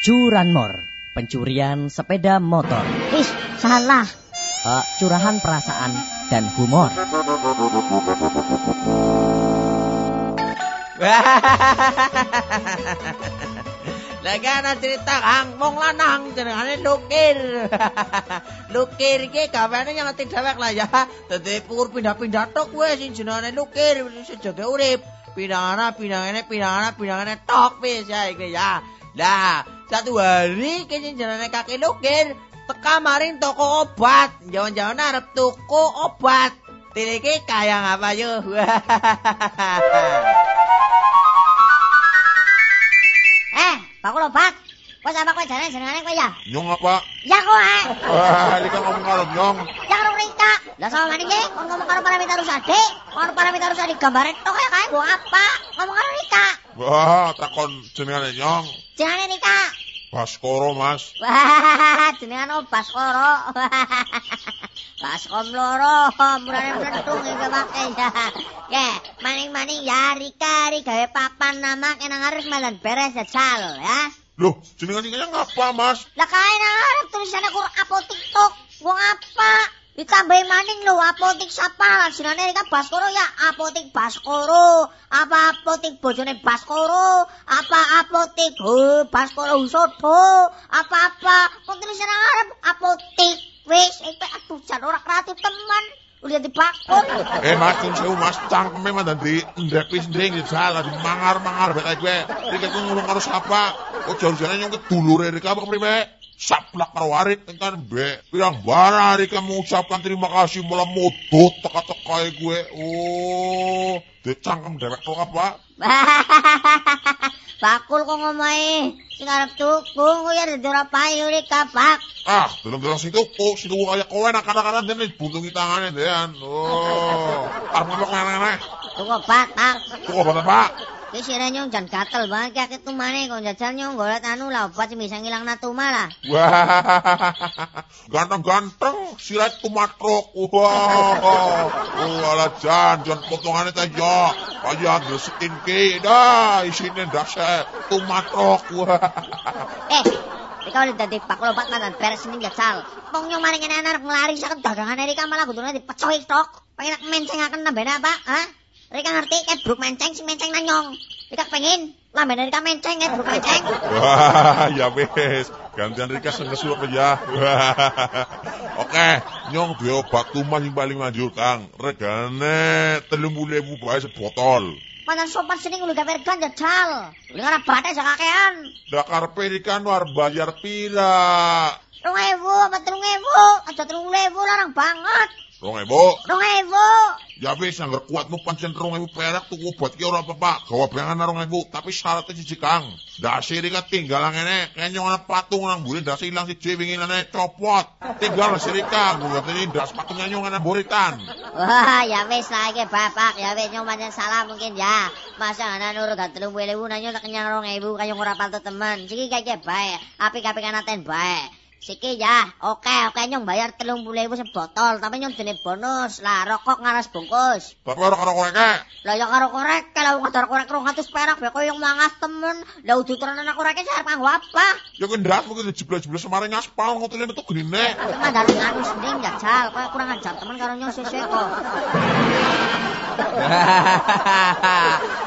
Curanmor, pencurian sepeda motor. Ih, salah. Uh, curahan perasaan dan humor. Lah ana cerita Kang, wong lanang jenengane Lukir. Lukir iki gaweane ngerti dhewek lah ya. Dadi pukur pindah-pindah tok kowe sing jenengane Lukir sejake urip. Pindah pindahane pindahane pindahane tok wis ya iki ya. Lah, satu hari iki sing jenengane Kakek Lukir teka maring toko obat. Jangan-jangan arep tuku obat. Tiliki kaya ngapa yo. Eh, bakul obat. Wes apa kowe jane jenengane kowe ya? Nyong apa? Ya kowe. Ini kan ngomong karo nyong. Ya karo Rika. Lah sama maning ki kon ngomong karo Paramita Rusadi. Kon Paramita Rusadi gambare tok ya kae apa? Ngomong karo Rika. Wah, takon jenengane nyong. Jenengane Rika. Baskoro, Mas. Wah, jenengan Baskoro. Baskom loro, murane mlentung iki make ya. Ya, maning-maning ya Rika, Rika gawe papan nama nang arep melan beres ya cal ya. Loh, jenengan iki ngapa, Mas? Lah kae nang arep tulisane kur apotik tok. Wong apa? Ditambahi maning lho apotik sapa? Jenenge Rika Baskoro ya apotik Baskoro. Apa apotik bojone Baskoro? Apa apotik oh, Baskoro Husodo? Apa-apa? Kok tulisane nang arep apotik Wis, iki aduh jan ora kreatif teman. Udah dibakun. Eh, Mas, kun sewu, Mas, cangkeme mah dadi di salah di mangar-mangar bae kowe. Iki ngurung karo sapa? Kok jare-jare nyong kedulure Rika apa kepriwe? Saplak karo warit kan be. Pirang bara Rika mengucapkan terima kasih malah modot teka-teka gue. Oh, dicangkem dewek kok apa? Bakul kok ngomahe. Sing arep tuku kok ya ora payu Rika, Pak. Ah, dalam-dalam situ kok situ kayak kowe nakal-nakalan dene buntungi tangane dean. Oh, arep ngomong aneh-aneh. Tuku obat, Pak. Tuku obat apa? Ki sire nyong jan gatel banget ki akeh tumane kok jajal nyong golek anu lah obat sing bisa ngilangna tuma lah. Wah, ganteng-ganteng sirat tumatrok. Wah, oh, ala jan, jan potongannya teh ya. Kaya gresetin ki, dah isine dahsyat tumatrok. Wah. Eh, Rika udah dadi bakul obat mantan beres ning jajal. Wong nyong maring kene anak ngelari sak dagangane Rika malah kudune dipecohi tok. Pengen mencengaken nambene apa? Hah? Rika ngerti kayak bruk menceng si menceng nanyong. Rika pengen lambene Rika menceng kayak bruk menceng. Wah, ya wis. Gantian Rika sing kesuwek ya. Oke, nyong duwe obat tumas sing paling manjur, Kang. Regane 30.000 bae sebotol. Mantan sopan sini udah gawe regan jajal. Udah ngara badai sakakean. Dak karepe Rika war bayar pila. Rong ewu apa telung ewu? Aja telung ewu larang banget. Rong ebo. Rong ewu. Ya wis anggar kuatmu pancen rong ewu perak tuku obat ki ora apa-apa. Gawa bayangan rong ewu, tapi syaratnya siji Kang. Dasi Rika tinggal ngene, kenyong ana patung nang mburi dasi ilang siji wingi nane copot. Tinggal si Rika, ngerti das patungnya nyong ana buritan. Wah, ya wis lah iki bapak, ya wis nyong pancen salah mungkin ya. Masa ana nurut telung ewu nanyo tak kenyang rong ewu kaya ora patut temen. Siki kaya bae, apik-apik anaten bae. Siki ya, oke oke nyong bayar telung puluh ewu sebotol, tapi nyong dene bonus lah rokok ngaras bungkus. Tapi ora karo koreke. Lah ya karo korek, kalau ngadar korek 200 perak ya koyo mangas temen. Lah udu tenan anak korek arep kanggo apa? Ya kuwi ndas mungkin dijeblos-jeblos semaring aspal ngotele metu grine. Mandar nganu sending ya jal, koyo kurang ajar temen karo nyong sesuk kok.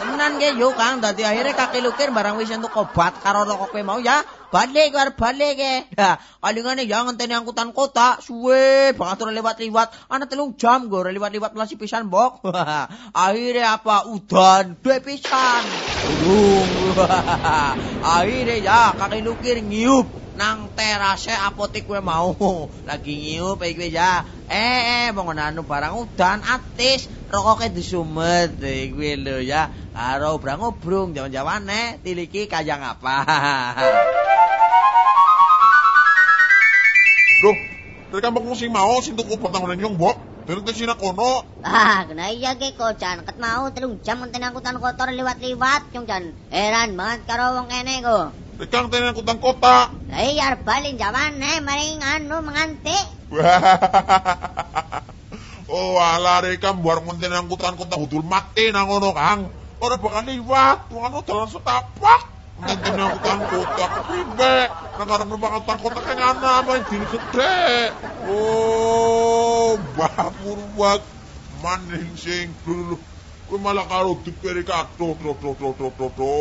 Tenan ge yo Kang, dadi akhirnya kakek lukir barang wis entuk obat karo rokok kowe mau ya. Balik arep balik ge. Ya, kalingane ya ngenteni angkutan kota suwe banget ora lewat-lewat. Ana telung jam ora lewat-lewat melasi pisan mbok. akhirnya apa udan dua pisan. Udung. akhirnya ya kakek lukir ngiup nang terase apotik kowe mau. Lagi ngiup iki ya. Eh, eh, anu barang udan atis rokoknya disumet iki lho ya. Karo obrang-obrung jaman-jamane tiliki kaya ngapa. Dari kampung sing mau sing tuku obat nang nyong, Mbok. Dari kesina kono. Ah, kena iya ge kok jan ket mau telung jam ngenteni angkutan kotor liwat-liwat yung. Heran banget karo wong kene kok. Rekang tenen angkutan kota. Lah iya arep balik jawane maring anu menganti. oh, ala reka buar ngenteni angkutan kota hudul mati nang ngono, Kang. Ora bakal liwat, anu dalan setapak. ngenteni angkutan kota kepribe. Nang arep numpak angkutan kota kan ana main dini gede. Oh, bapur wak maning sing dulu. Kowe malah karo diperi kato tro tro tro tro tro tro.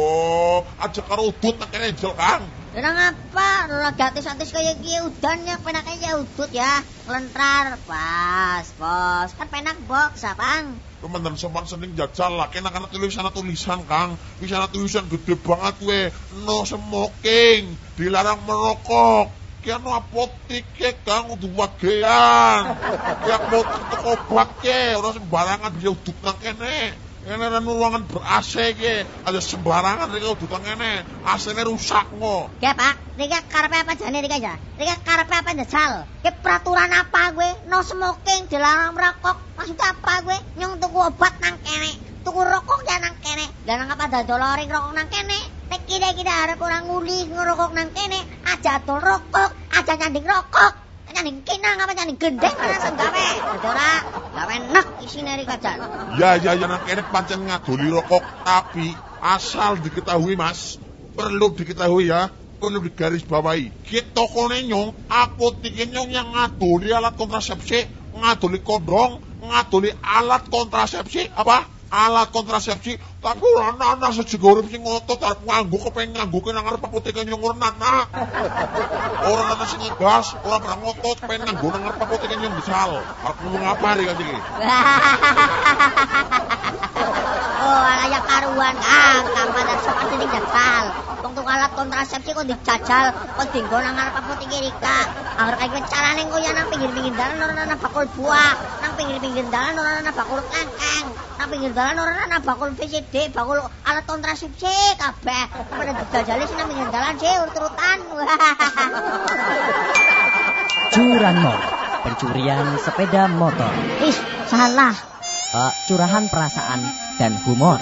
Aja karo udut nang kene jel Kang. Lah ngapa? Ora gratis-gratis kaya iki udan ya ya udut ya. Nglentrar pas, bos. Kan penak box, Bang. Kementerian sopan sening jajal lah, kena kena tulisan tulisan Kang, bisa tulisan gede banget we, no smoking, dilarang merokok, kia no apotik ya Kang, udah wagean, apotik toko obat ke, orang sembarangan dia uduk nang kene, kene ada ruangan ber AC ke, ada sembarangan uduk nang kene, AC-nya rusak ngo. Ya Pak, Rika karepe apa jane Rika ya? Rika karepe apa njajal? Ki peraturan apa gue? No smoking, dilarang merokok. Maksudnya apa gue? Nyong tuku obat nang kene, tuku rokok ya nang kene. Lah nang apa dadol ori rokok nang kene? Nek kita-kita arep ora nguli ngerokok nang kene, aja adol rokok, aja nyanding rokok. Nyanding kinang apa nyanding gendeng mana sing gawe? Gawe nek isine Rika jan. Ya ya ya nang kene pancen ngadoli rokok, tapi asal diketahui Mas, perlu diketahui ya, perlu digaris bawahi. Kita kone nyong, apotek nyong yang ngadoli alat kontrasepsi, ngadoli kondong, ngadoli alat kontrasepsi, apa? Alat kontrasepsi, tapi ora ana sejego urip sing ngotot arep nganggo kepengen nganggo nang arep apotek nyong ora ana. Ora ana sing ngegas, ora pernah ngotot pengen nganggo nang arep apotek nyong bisal. Arep ngomong apa iki iki? oh, kaya karuan Kang pada sopan sini jajal. Wong alat kontrasepsi kok dijajal, kok dienggo nang ngarep apotek Rika. Angger kaya carane kok ya nang pinggir-pinggir dalan ora ana bakul buah, nang pinggir-pinggir dalan ora ana bakul kangkang, nang pinggir dalan ora ana bakul VCD, bakul alat kontrasepsi kabeh. Pada dijajali sing nang pinggir dalan sih urut-urutan. Curanmor, pencurian sepeda motor. Ih, salah. Eh, curahan perasaan dan humor.